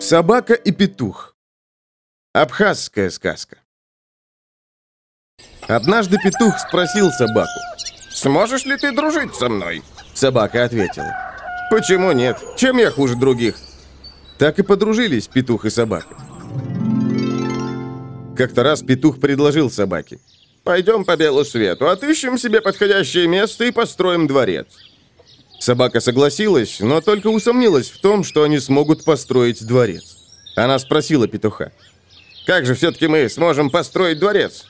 Собака и петух. Абхазская сказка. Однажды петух спросил собаку. «Сможешь ли ты дружить со мной?» Собака ответила. «Почему нет? Чем я хуже других?» Так и подружились петух и собака. Как-то раз петух предложил собаке. «Пойдем по белу свету, отыщем себе подходящее место и построим дворец». Собака согласилась, но только усомнилась в том, что они смогут построить дворец. Она спросила петуха. «Как же все-таки мы сможем построить дворец?»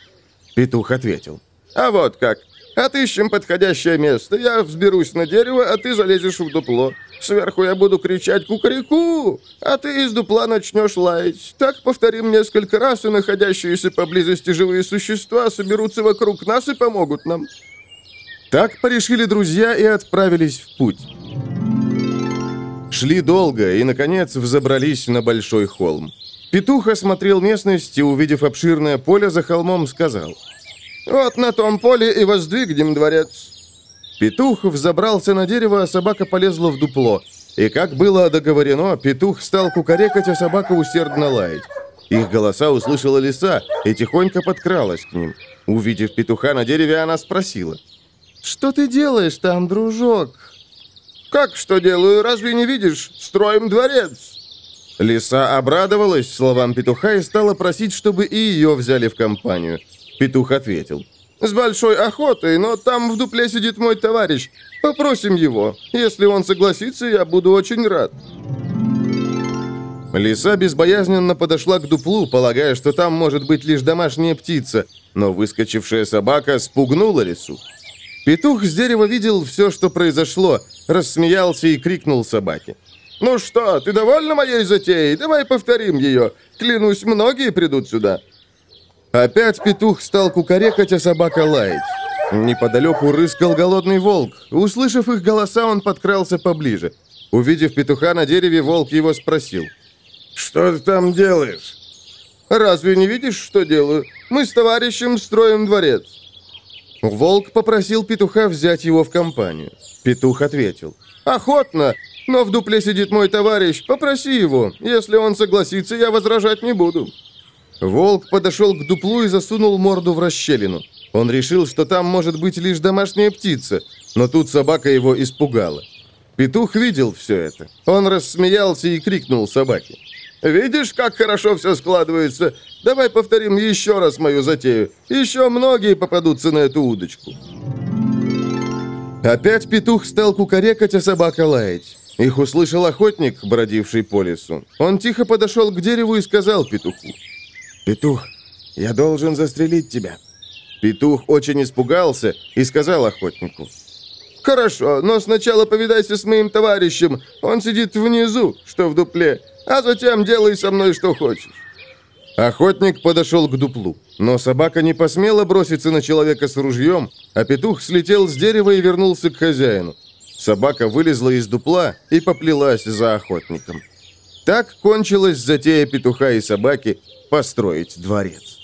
Петух ответил. «А вот как. Отыщем подходящее место, я взберусь на дерево, а ты залезешь в дупло. Сверху я буду кричать «Кукареку!», а ты из дупла начнешь лаять. Так повторим несколько раз, и находящиеся поблизости живые существа соберутся вокруг нас и помогут нам». Так порешили друзья и отправились в путь. Шли долго и, наконец, взобрались на большой холм. Петух осмотрел местность и, увидев обширное поле за холмом, сказал – вот на том поле и воздвигнем дворец». Петух взобрался на дерево, а собака полезла в дупло. И как было договорено, петух стал кукарекать, а собака усердно лаять. Их голоса услышала лиса и тихонько подкралась к ним. Увидев петуха на дереве, она спросила. «Что ты делаешь там, дружок?» «Как что делаю? Разве не видишь? Строим дворец!» Лиса обрадовалась словам петуха и стала просить, чтобы и ее взяли в компанию. Петух ответил. «С большой охотой, но там в дупле сидит мой товарищ. Попросим его. Если он согласится, я буду очень рад». Лиса безбоязненно подошла к дуплу, полагая, что там может быть лишь домашняя птица, но выскочившая собака спугнула лису. Петух с дерева видел все, что произошло, рассмеялся и крикнул собаке. «Ну что, ты довольна моей затеей? Давай повторим ее. Клянусь, многие придут сюда». Опять петух стал кукарекать, а собака лаять. Неподалеку рыскал голодный волк. Услышав их голоса, он подкрался поближе. Увидев петуха на дереве, волк его спросил. «Что ты там делаешь?» «Разве не видишь, что делаю? Мы с товарищем строим дворец». Волк попросил петуха взять его в компанию. Петух ответил. «Охотно, но в дупле сидит мой товарищ. Попроси его. Если он согласится, я возражать не буду». Волк подошел к дуплу и засунул морду в расщелину. Он решил, что там может быть лишь домашняя птица, но тут собака его испугала. Петух видел все это. Он рассмеялся и крикнул собаке. «Видишь, как хорошо все складывается? Давай повторим еще раз мою затею. Еще многие попадутся на эту удочку». Опять петух стал кукарекать, а собака лаять. Их услышал охотник, бродивший по лесу. Он тихо подошел к дереву и сказал петуху. «Петух, я должен застрелить тебя». Петух очень испугался и сказал охотнику. «Хорошо, но сначала повидайся с моим товарищем. Он сидит внизу, что в дупле, а затем делай со мной что хочешь». Охотник подошел к дуплу, но собака не посмела броситься на человека с ружьем, а петух слетел с дерева и вернулся к хозяину. Собака вылезла из дупла и поплелась за охотником. Так кончилась затея петуха и собаки построить дворец.